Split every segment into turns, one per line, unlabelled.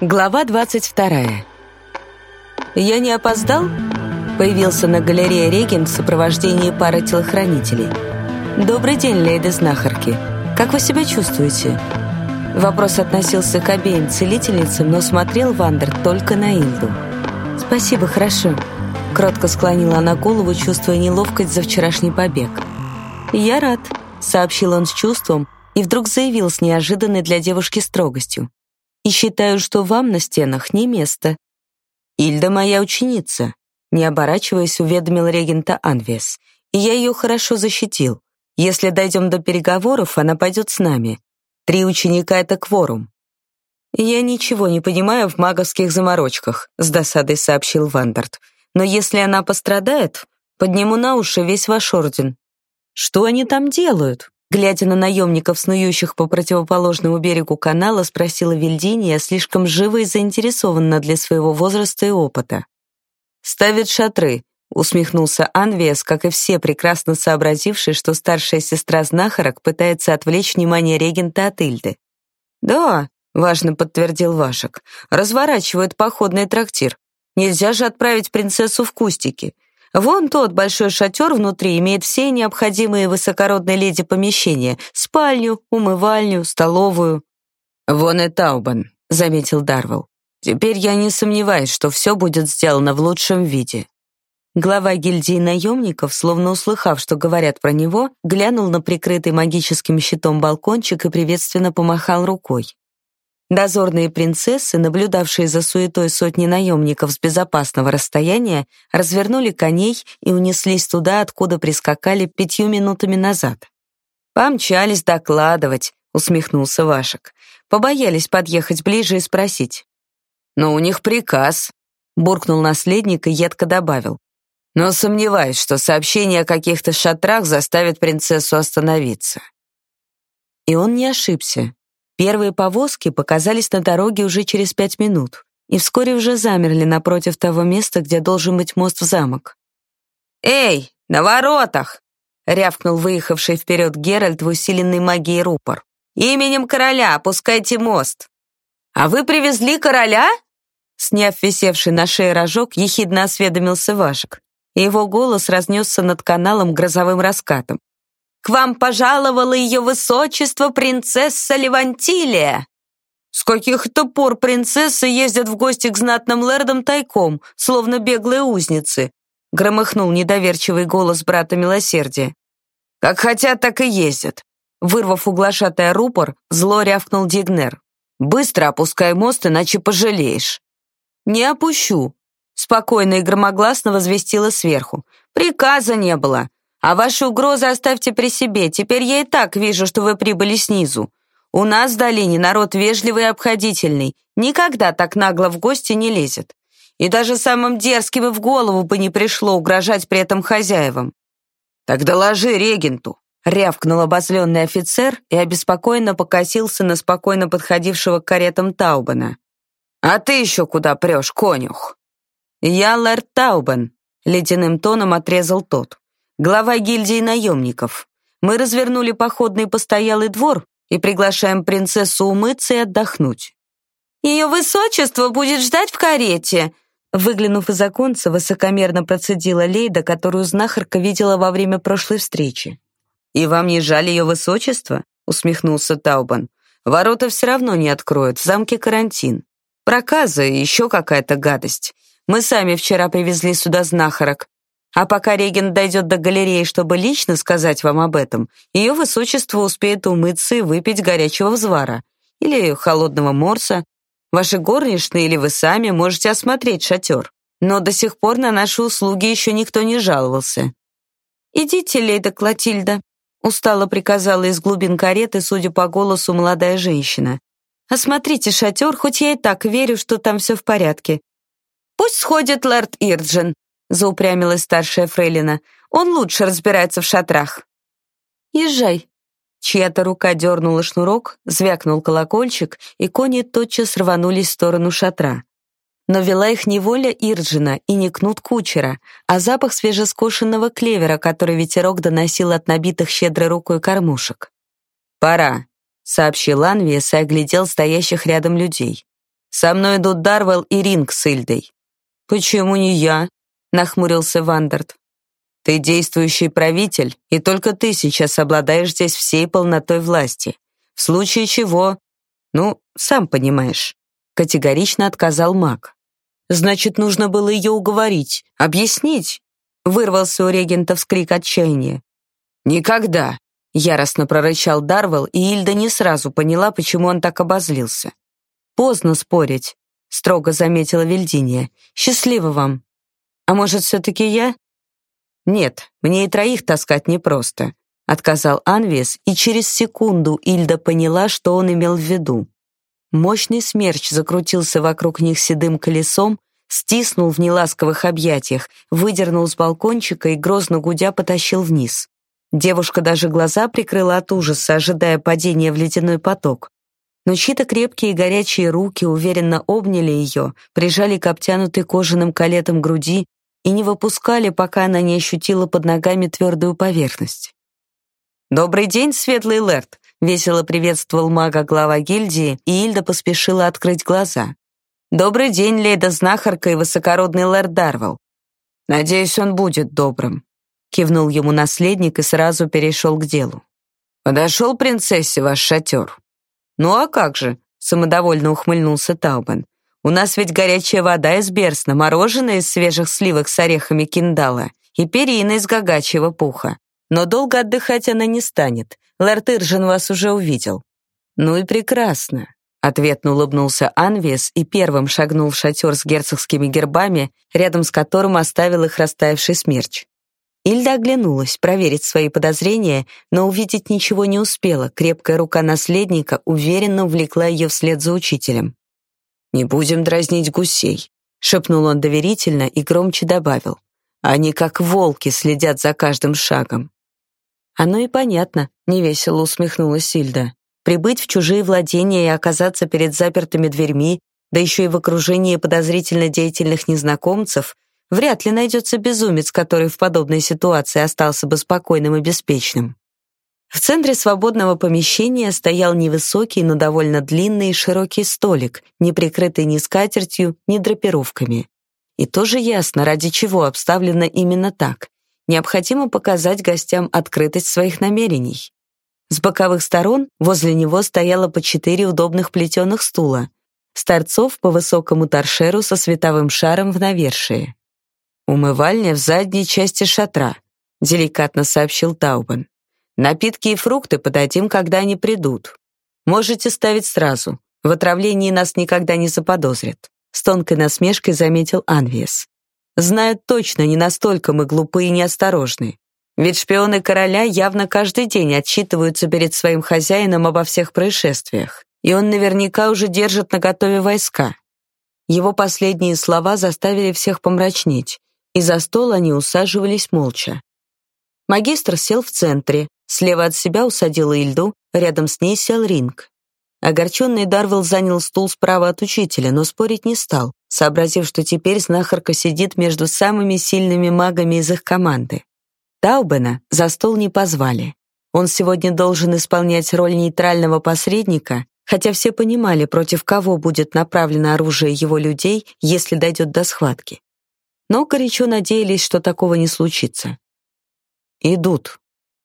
Глава 22. «Я не опоздал?» Появился на галерее Реген в сопровождении пары телохранителей. «Добрый день, леди знахарки. Как вы себя чувствуете?» Вопрос относился к обеим целительницам, но смотрел Вандер только на Илду. «Спасибо, хорошо», — кротко склонила она голову, чувствуя неловкость за вчерашний побег. «Я рад», — сообщил он с чувством и вдруг заявил с неожиданной для девушки строгостью и считаю, что вам на стенах не место». «Ильда моя ученица», — не оборачиваясь, уведомил регента Анвес. «И я ее хорошо защитил. Если дойдем до переговоров, она пойдет с нами. Три ученика — это кворум». «Я ничего не понимаю в маговских заморочках», — с досадой сообщил Вандарт. «Но если она пострадает, подниму на уши весь ваш орден». «Что они там делают?» Глядя на наемников, снующих по противоположному берегу канала, спросила Вильдиния, слишком живо и заинтересованно для своего возраста и опыта. «Ставят шатры», — усмехнулся Анвиас, как и все, прекрасно сообразившие, что старшая сестра знахарок пытается отвлечь внимание регента от Ильды. «Да», — важно подтвердил Вашек, — «разворачивают походный трактир. Нельзя же отправить принцессу в кустики. Вон тот большой шатер внутри имеет все необходимые высокородной леди помещения: спальню, умывальню, столовую. Вон и Таубан, заметил Дарвелл. Теперь я не сомневаюсь, что все будет сделано в лучшем виде. Глава гильдии наемников, словно услыхав, что говорят про него, глянул на прикрытый магическим щитом балкончик и приветственно помахал рукой. Дозорные принцессы, наблюдавшие за суетой сотни наемников с безопасного расстояния, развернули коней и унеслись туда, откуда прискакали пятью минутами назад. «Помчались докладывать», — усмехнулся Вашек. Побоялись подъехать ближе и спросить. «Но у них приказ», — буркнул наследник и едко добавил. «Но сомневаюсь, что сообщение о каких-то шатрах заставит принцессу остановиться». И он не ошибся. Первые повозки показались на дороге уже через пять минут и вскоре уже замерли напротив того места, где должен быть мост в замок. «Эй, на воротах!» — рявкнул выехавший вперед Геральт в усиленной магией рупор. «Именем короля опускайте мост!» «А вы привезли короля?» Сняв висевший на шее рожок, ехидно осведомился Вашек. Его голос разнесся над каналом грозовым раскатом. К вам пожаловало ее высочество принцесса Левантилия!» «С каких-то пор принцессы ездят в гости к знатным лэрдам тайком, словно беглые узницы», громыхнул недоверчивый голос брата Милосердия. «Как хотят, так и ездят». Вырвав углашатая рупор, зло рявкнул Дигнер. «Быстро опускай мост, иначе пожалеешь». «Не опущу», — спокойно и громогласно возвестила сверху. «Приказа не было. А ваши угрозы оставьте при себе. Теперь я и так вижу, что вы прибыли снизу. У нас в долине народ вежливый и обходительный. Никогда так нагло в гости не лезет. И даже самым дерзким и в голову бы не пришло угрожать при этом хозяевам. Так доложи регенту, рявкнул обозленный офицер и обеспокоенно покосился на спокойно подходившего к каретам Таубена. «А ты еще куда прешь, конюх?» «Я лэрд Таубен», — ледяным тоном отрезал тот глава гильдии наемников. Мы развернули походный постоялый двор и приглашаем принцессу умыться и отдохнуть. Ее высочество будет ждать в карете. Выглянув из оконца, высокомерно процедила Лейда, которую знахарка видела во время прошлой встречи. «И вам не жаль ее высочество?» — усмехнулся Таубан. «Ворота все равно не откроют, в замке карантин. Проказа и еще какая-то гадость. Мы сами вчера привезли сюда знахарок, а пока регент дойдет до галереи, чтобы лично сказать вам об этом, ее высочество успеет умыться и выпить горячего взвара или холодного морса. Ваши горничные или вы сами можете осмотреть шатер. Но до сих пор на наши услуги еще никто не жаловался. «Идите, леди Клотильда», — устало приказала из глубин кареты, судя по голосу, молодая женщина. «Осмотрите шатер, хоть я и так верю, что там все в порядке. Пусть сходит лорд Ирджин, заупрямилась старшая фрейлина. Он лучше разбирается в шатрах. Езжай. Чья-то рука дернула шнурок, звякнул колокольчик, и кони тотчас рванулись в сторону шатра. Но вела их не воля Ирджина и не кнут кучера, а запах свежескошенного клевера, который ветерок доносил от набитых щедрой рукой кормушек. «Пора», — сообщил Анвиес и оглядел стоящих рядом людей. Со мной идут Дарвелл и Ринг с Ильдой». «Почему не я?» — нахмурился Вандерт. «Ты действующий правитель, и только ты сейчас обладаешь здесь всей полнотой власти. В случае чего... Ну, сам понимаешь», — категорично отказал маг. «Значит, нужно было ее уговорить, объяснить», — вырвался у регента вскрик отчаяния. «Никогда!» — яростно прорычал Дарвелл, и Ильда не сразу поняла, почему он так обозлился. «Поздно спорить», — строго заметила Вильдиния. «Счастливо вам». «А может, все-таки я?» «Нет, мне и троих таскать непросто», — отказал Анвис, и через секунду Ильда поняла, что он имел в виду. Мощный смерч закрутился вокруг них седым колесом, стиснул в неласковых объятиях, выдернул с балкончика и, грозно гудя, потащил вниз. Девушка даже глаза прикрыла от ужаса, ожидая падения в ледяной поток. Но чьи-то крепкие и горячие руки уверенно обняли ее, прижали к обтянутой кожаным калетом груди и не выпускали, пока она не ощутила под ногами твердую поверхность. «Добрый день, светлый лэрд!» — весело приветствовал мага глава гильдии, и Ильда поспешила открыть глаза. «Добрый день, лейда-знахарка и высокородный лэрд Дарвелл. Надеюсь, он будет добрым кивнул ему наследник и сразу перешел к делу. Подошел принцессе ваш шатер. Ну а как же? самодовольно ухмыльнулся Таубен. У нас ведь горячая вода из берсна, мороженое из свежих сливок с орехами киндала и перина из гагачьего пуха. Но долго отдыхать она не станет. Лэрд Иржин вас уже увидел. Ну и прекрасно. Ответно улыбнулся Анвес и первым шагнул в шатер с герцогскими гербами, рядом с которым оставил их растаявший смерч. Ильда оглянулась, проверить свои подозрения, но увидеть ничего не успела. Крепкая рука наследника уверенно увлекла ее вслед за учителем. «Не будем дразнить гусей», — шепнул он доверительно и громче добавил. «Они как волки следят за каждым шагом». «Оно и понятно», — невесело усмехнулась Ильда. «Прибыть в чужие владения и оказаться перед запертыми дверьми, да еще и в окружении подозрительно деятельных незнакомцев, Вряд ли найдется безумец, который в подобной ситуации остался бы спокойным и беспечным. В центре свободного помещения стоял невысокий, но довольно длинный и широкий столик, не прикрытый ни скатертью, ни драпировками. И тоже ясно, ради чего обставлено именно так. Необходимо показать гостям открытость своих намерений. С боковых сторон возле него стояло по четыре удобных плетеных стула, с торцов по высокому торшеру со световым шаром в навершие. «Умывальня в задней части шатра», — деликатно сообщил Таубен. «Напитки и фрукты подадим, когда они придут. Можете ставить сразу. В отравлении нас никогда не заподозрят», — с тонкой насмешкой заметил Анвиес. «Знают точно, не настолько мы глупы и неосторожны. Ведь шпионы короля явно каждый день отчитываются перед своим хозяином обо всех происшествиях, и он наверняка уже держит наготове войска». Его последние слова заставили всех помрачнеть и за стол они усаживались молча. Магистр сел в центре, слева от себя усадил Ильду, рядом с ней сел Ринг. Огорченный Дарвелл занял стул справа от учителя, но спорить не стал, сообразив, что теперь знахарка сидит между самыми сильными магами из их команды. Таубена за стол не позвали. Он сегодня должен исполнять роль нейтрального посредника, хотя все понимали, против кого будет направлено оружие его людей, если дойдет до схватки но горячо надеялись, что такого не случится. «Идут», —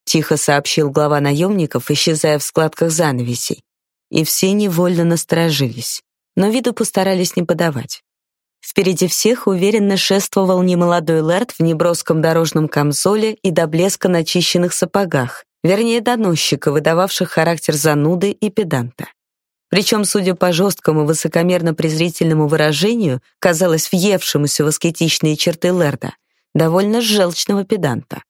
тихо сообщил глава наемников, исчезая в складках занавесей, и все невольно насторожились, но виду постарались не подавать. Впереди всех уверенно шествовал немолодой лэрд в неброском дорожном камзоле и до блеска начищенных сапогах, вернее, доносчика, выдававших характер зануды и педанта. Причем, судя по жесткому высокомерно-презрительному выражению, казалось въевшемуся в аскетичные черты Лерда, довольно желчного педанта.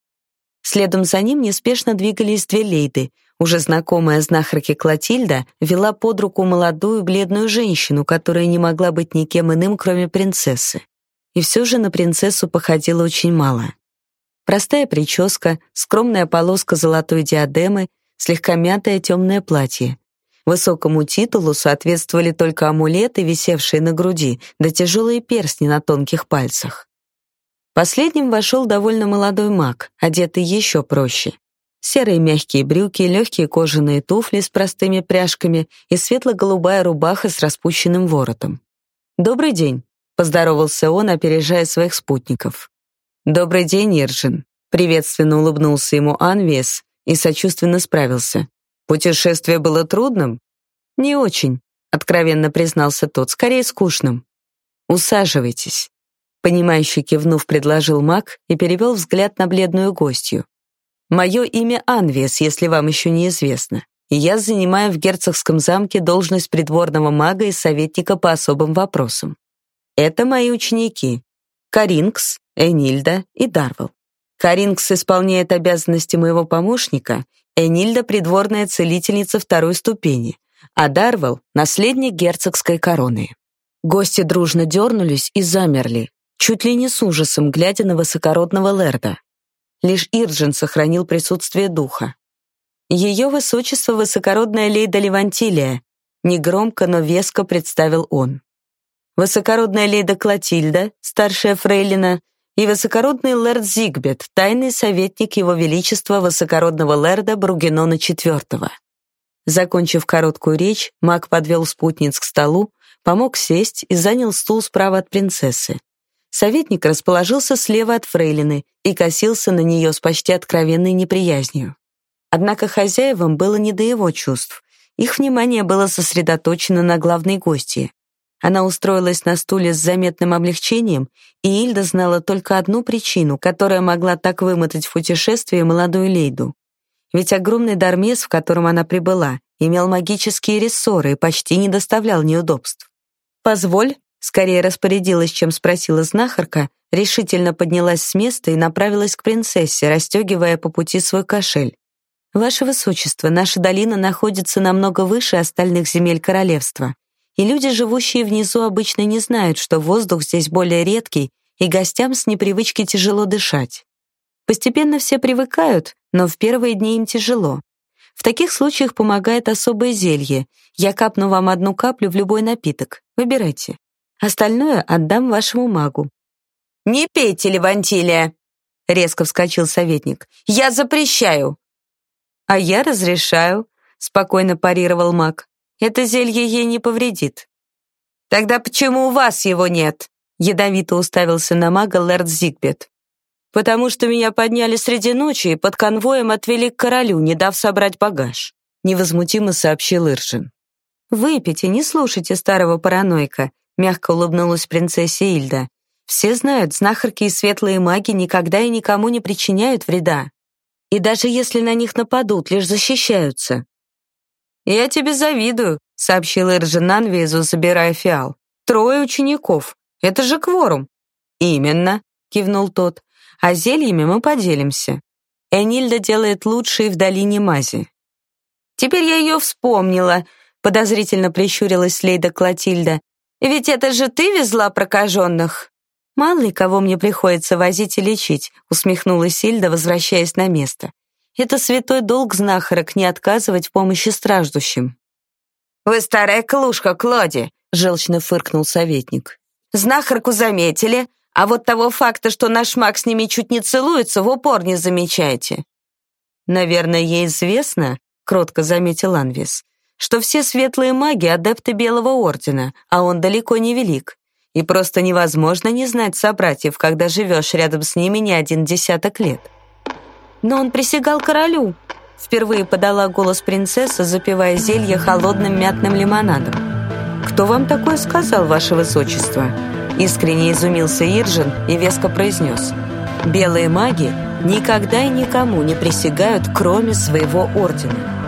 Следом за ним неспешно двигались две лейды. Уже знакомая знахарке Клотильда вела под руку молодую бледную женщину, которая не могла быть никем иным, кроме принцессы. И все же на принцессу походило очень мало. Простая прическа, скромная полоска золотой диадемы, слегка мятое темное платье. Высокому титулу соответствовали только амулеты, висевшие на груди, да тяжелые перстни на тонких пальцах. Последним вошел довольно молодой маг, одетый еще проще. Серые мягкие брюки, легкие кожаные туфли с простыми пряжками и светло-голубая рубаха с распущенным воротом. «Добрый день», — поздоровался он, опережая своих спутников. «Добрый день, Иржин», — приветственно улыбнулся ему Анвес и сочувственно справился. «Путешествие было трудным?» «Не очень», — откровенно признался тот, — «скорее скучным». «Усаживайтесь», — понимающе кивнув, предложил маг и перевел взгляд на бледную гостью. «Мое имя Анвес, если вам еще не известно и я занимаю в герцогском замке должность придворного мага и советника по особым вопросам. Это мои ученики — Каринкс, Энильда и Дарвел. Каринкс исполняет обязанности моего помощника, Энильда — придворная целительница второй ступени, а Дарвел — наследник герцогской короны. Гости дружно дернулись и замерли, чуть ли не с ужасом, глядя на высокородного лэрда. Лишь Ирджин сохранил присутствие духа. Ее высочество высокородная лейда Левантилия, негромко, но веско представил он. Высокородная лейда Клотильда, старшая фрейлина, и высокородный лэрд Зигбет, тайный советник его величества высокородного лэрда Бругенона IV. Закончив короткую речь, маг подвел спутниц к столу, помог сесть и занял стул справа от принцессы. Советник расположился слева от фрейлины и косился на нее с почти откровенной неприязнью. Однако хозяевам было не до его чувств. Их внимание было сосредоточено на главной гости. Она устроилась на стуле с заметным облегчением, и Ильда знала только одну причину, которая могла так вымотать в путешествии молодую лейду. Ведь огромный дармес, в котором она прибыла, имел магические рессоры и почти не доставлял неудобств. «Позволь», — скорее распорядилась, чем спросила знахарка, решительно поднялась с места и направилась к принцессе, расстегивая по пути свой кошель. Ваше высочество, наша долина находится намного выше остальных земель королевства, и люди, живущие внизу, обычно не знают, что воздух здесь более редкий, и гостям с непривычки тяжело дышать. Постепенно все привыкают, но в первые дни им тяжело. В таких случаях помогает особое зелье. Я капну вам одну каплю в любой напиток. Выбирайте. Остальное отдам вашему магу. «Не пейте, Левантилия!» — резко вскочил советник. «Я запрещаю! «А я разрешаю», — спокойно парировал маг. «Это зелье ей не повредит». «Тогда почему у вас его нет?» — ядовито уставился на мага лэрд Зигбет. «Потому что меня подняли среди ночи и под конвоем отвели к королю, не дав собрать багаж», — невозмутимо сообщил Иржин. «Выпейте, не слушайте старого параноика», — мягко улыбнулась принцесса Ильда. «Все знают, знахарки и светлые маги никогда и никому не причиняют вреда и даже если на них нападут, лишь защищаются. «Я тебе завидую», — сообщил Иржин Анвизу, забирая фиал. «Трое учеников. Это же кворум». «Именно», — кивнул тот. «А зельями мы поделимся. Энильда делает лучшие в долине мази». «Теперь я ее вспомнила», — подозрительно прищурилась Лейда Клотильда. «Ведь это же ты везла прокаженных?» «Мало ли кого мне приходится возить и лечить», усмехнулась Сильда, возвращаясь на место. «Это святой долг знахарок не отказывать в помощи страждущим». «Вы старая клушка, Клоди», — желчно фыркнул советник. «Знахарку заметили, а вот того факта, что наш маг с ними чуть не целуется, в упор не замечаете». «Наверное, ей известно», — кротко заметил Анвис, «что все светлые маги — адепты Белого Ордена, а он далеко не велик и просто невозможно не знать собратьев, когда живешь рядом с ними не один десяток лет. Но он присягал королю. Впервые подала голос принцесса, запивая зелье холодным мятным лимонадом. «Кто вам такое сказал, ваше высочество?» Искренне изумился Иржин и веско произнес. «Белые маги никогда и никому не присягают, кроме своего ордена».